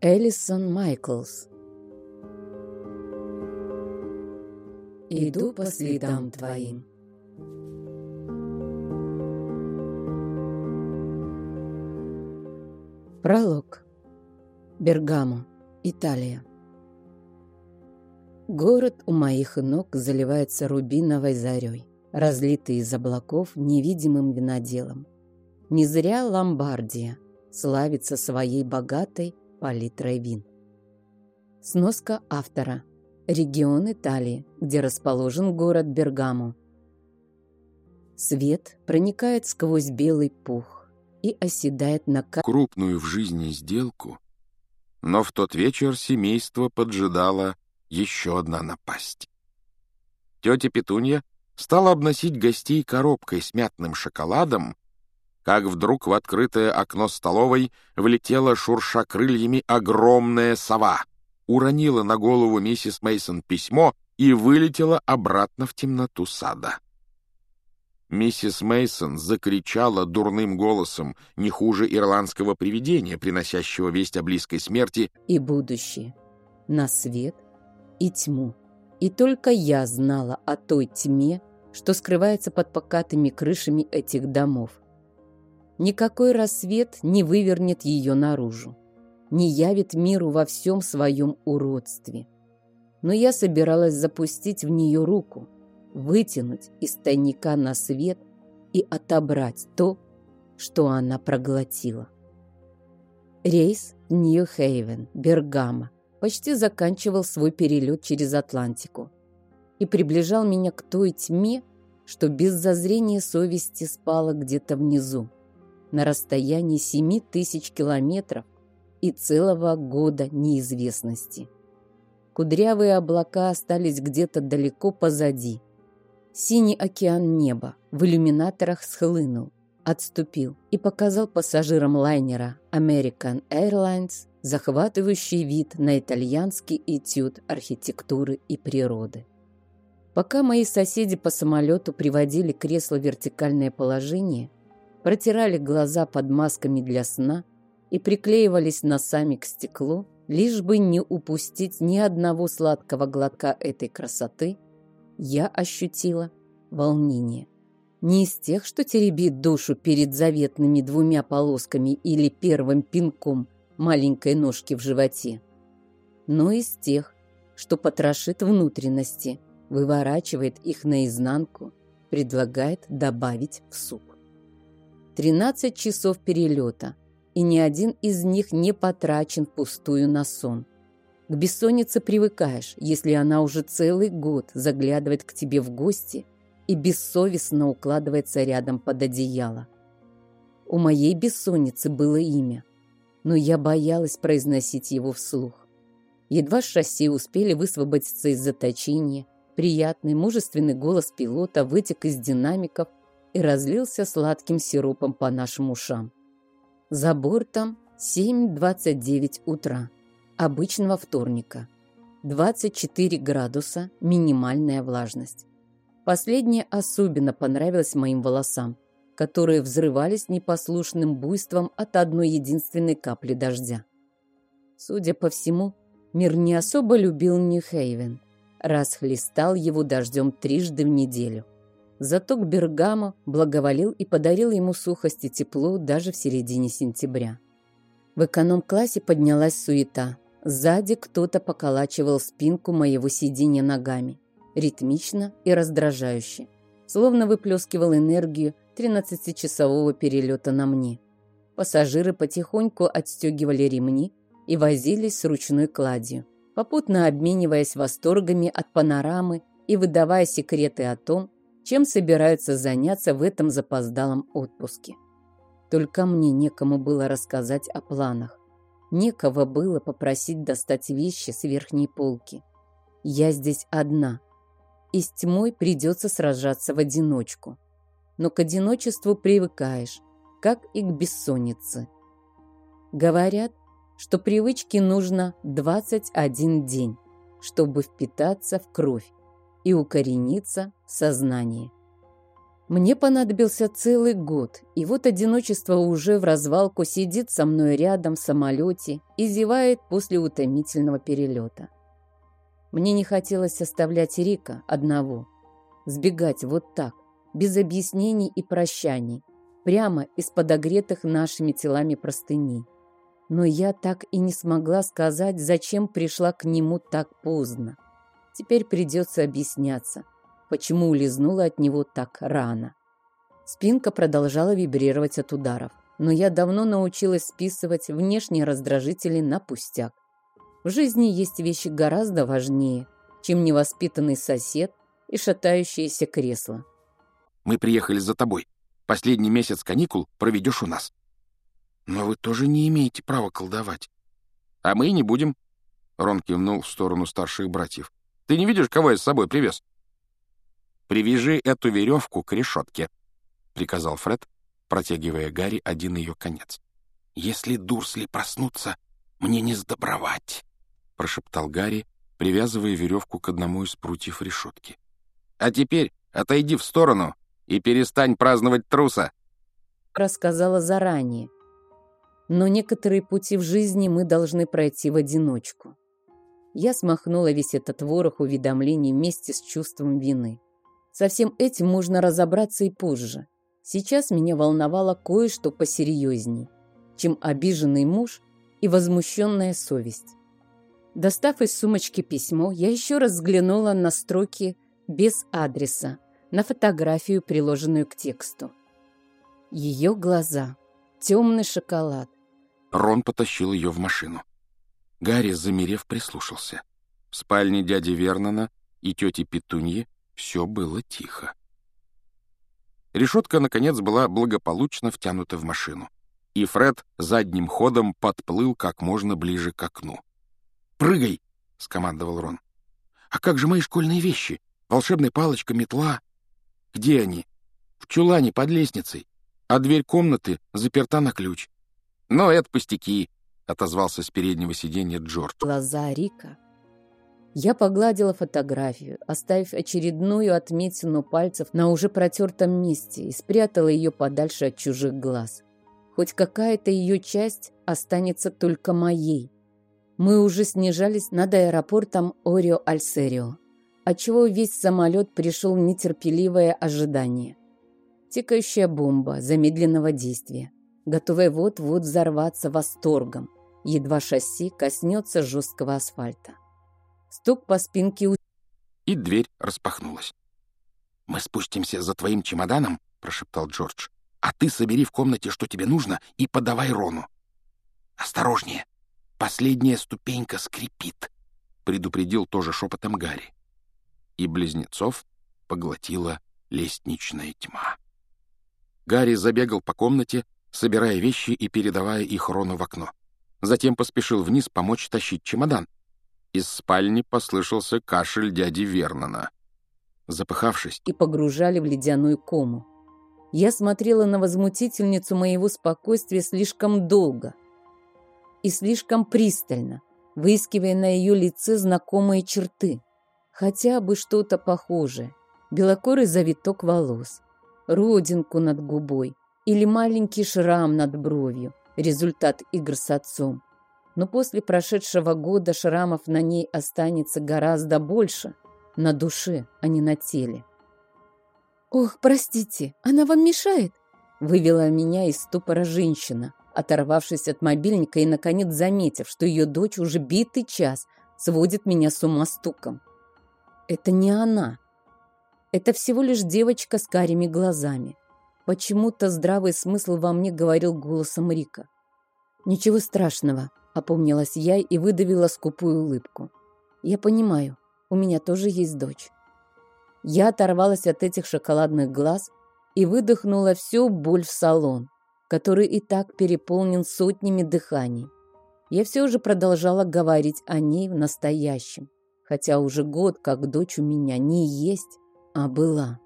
Элисон Майклс Иду по следам твоим. Пролог. Бергамо, Италия. Город у моих ног заливается рубиновой зарей, разлитый из облаков невидимым виноделом. Не зря Ломбардия славится своей богатой палитрой вин. Сноска автора. Регион Италии, где расположен город Бергамо. Свет проникает сквозь белый пух и оседает на крупную в жизни сделку, но в тот вечер семейство поджидало еще одна напасть. Тетя Петунья стала обносить гостей коробкой с мятным шоколадом, как вдруг в открытое окно столовой влетела шурша крыльями огромная сова, уронила на голову миссис Мейсон письмо и вылетела обратно в темноту сада. Миссис Мейсон закричала дурным голосом, не хуже ирландского привидения, приносящего весть о близкой смерти, и будущее, на свет и тьму. И только я знала о той тьме, что скрывается под покатыми крышами этих домов. Никакой рассвет не вывернет ее наружу, не явит миру во всем своем уродстве. Но я собиралась запустить в нее руку, вытянуть из тайника на свет и отобрать то, что она проглотила. Рейс Нью-Хейвен, Бергамо, почти заканчивал свой перелет через Атлантику и приближал меня к той тьме, что без зазрения совести спала где-то внизу, на расстоянии семи тысяч километров и целого года неизвестности. Кудрявые облака остались где-то далеко позади. Синий океан неба в иллюминаторах схлынул, отступил и показал пассажирам лайнера American Airlines захватывающий вид на итальянский этюд архитектуры и природы. Пока мои соседи по самолету приводили кресло в вертикальное положение, протирали глаза под масками для сна и приклеивались носами к стеклу, лишь бы не упустить ни одного сладкого глотка этой красоты, я ощутила волнение. Не из тех, что теребит душу перед заветными двумя полосками или первым пинком маленькой ножки в животе, но из тех, что потрошит внутренности, выворачивает их наизнанку, предлагает добавить в суп. 13 часов перелета, и ни один из них не потрачен пустую на сон. К бессоннице привыкаешь, если она уже целый год заглядывает к тебе в гости и бессовестно укладывается рядом под одеяло. У моей бессонницы было имя – но я боялась произносить его вслух. Едва шасси успели высвободиться из заточения, приятный, мужественный голос пилота вытек из динамиков и разлился сладким сиропом по нашим ушам. За бортом 7.29 утра, обычного вторника. 24 градуса, минимальная влажность. Последнее особенно понравилось моим волосам которые взрывались непослушным буйством от одной единственной капли дождя. Судя по всему, мир не особо любил Нью-Хейвен, раз хлестал его дождем трижды в неделю. Зато к Бергамо благоволил и подарил ему сухость и тепло даже в середине сентября. В эконом-классе поднялась суета. Сзади кто-то поколачивал спинку моего сиденья ногами, ритмично и раздражающе, словно выплескивал энергию 13-часового перелета на мне. Пассажиры потихоньку отстегивали ремни и возились с ручной кладью, попутно обмениваясь восторгами от панорамы и выдавая секреты о том, чем собираются заняться в этом запоздалом отпуске. Только мне некому было рассказать о планах. Некого было попросить достать вещи с верхней полки. Я здесь одна, и с тьмой придется сражаться в одиночку но к одиночеству привыкаешь, как и к бессоннице. Говорят, что привычке нужно 21 день, чтобы впитаться в кровь и укорениться в сознание. Мне понадобился целый год, и вот одиночество уже в развалку сидит со мной рядом в самолете и зевает после утомительного перелета. Мне не хотелось оставлять Рика одного, сбегать вот так, без объяснений и прощаний, прямо из подогретых нашими телами простыней. Но я так и не смогла сказать, зачем пришла к нему так поздно. Теперь придется объясняться, почему улизнула от него так рано. Спинка продолжала вибрировать от ударов, но я давно научилась списывать внешние раздражители на пустяк. В жизни есть вещи гораздо важнее, чем невоспитанный сосед и шатающееся кресло. «Мы приехали за тобой. Последний месяц каникул проведешь у нас». «Но вы тоже не имеете права колдовать». «А мы не будем», — Рон кивнул в сторону старших братьев. «Ты не видишь, кого я с собой привез?» «Привяжи эту веревку к решетке», — приказал Фред, протягивая Гарри один ее конец. «Если Дурсли проснутся, мне не сдобровать», — прошептал Гарри, привязывая веревку к одному из прутьев решетки. «А теперь отойди в сторону и перестань праздновать труса», — рассказала заранее. Но некоторые пути в жизни мы должны пройти в одиночку. Я смахнула весь этот ворох уведомлений вместе с чувством вины. Со всем этим можно разобраться и позже. Сейчас меня волновало кое-что посерьезней, чем обиженный муж и возмущенная совесть. Достав из сумочки письмо, я еще раз взглянула на строки без адреса, на фотографию, приложенную к тексту. Ее глаза, темный шоколад. Рон потащил ее в машину. Гарри, замерев, прислушался. В спальне дяди Вернона и тети Петуньи все было тихо. Решетка, наконец, была благополучно втянута в машину, и Фред задним ходом подплыл как можно ближе к окну. «Прыгай!» — скомандовал Рон. «А как же мои школьные вещи? Волшебная палочка, метла? Где они?» «В чулане под лестницей, а дверь комнаты заперта на ключ». «Но это пустяки», — отозвался с переднего сиденья Джордж. Глаза Рика я погладила фотографию, оставив очередную отметину пальцев на уже протертом месте и спрятала ее подальше от чужих глаз. Хоть какая-то ее часть останется только моей. Мы уже снижались над аэропортом Орио-Альсерио, отчего весь самолет пришел в нетерпеливое ожидание. Тикающая бомба замедленного действия, готовая вот-вот взорваться восторгом, едва шасси коснется жесткого асфальта. Стук по спинке у... И дверь распахнулась. «Мы спустимся за твоим чемоданом», — прошептал Джордж. «А ты собери в комнате, что тебе нужно, и подавай Рону». «Осторожнее! Последняя ступенька скрипит», — предупредил тоже шепотом Гарри. И близнецов поглотила лестничная тьма. Гарри забегал по комнате, собирая вещи и передавая их Рону в окно. Затем поспешил вниз помочь тащить чемодан, из спальни послышался кашель дяди Вернона. Запыхавшись и погружали в ледяную кому. Я смотрела на возмутительницу моего спокойствия слишком долго и слишком пристально, выискивая на ее лице знакомые черты. Хотя бы что-то похожее. Белокорый завиток волос, родинку над губой или маленький шрам над бровью, результат игр с отцом но после прошедшего года шрамов на ней останется гораздо больше, на душе, а не на теле. «Ох, простите, она вам мешает?» Вывела меня из ступора женщина, оторвавшись от мобильника и, наконец, заметив, что ее дочь уже битый час сводит меня с ума стуком. Это не она. Это всего лишь девочка с карими глазами. Почему-то здравый смысл во мне говорил голосом Рика. «Ничего страшного», Опомнилась я и выдавила скупую улыбку. Я понимаю, у меня тоже есть дочь. Я оторвалась от этих шоколадных глаз и выдохнула всю боль в салон, который и так переполнен сотнями дыханий. Я все же продолжала говорить о ней в настоящем, хотя уже год как дочь у меня не есть, а была.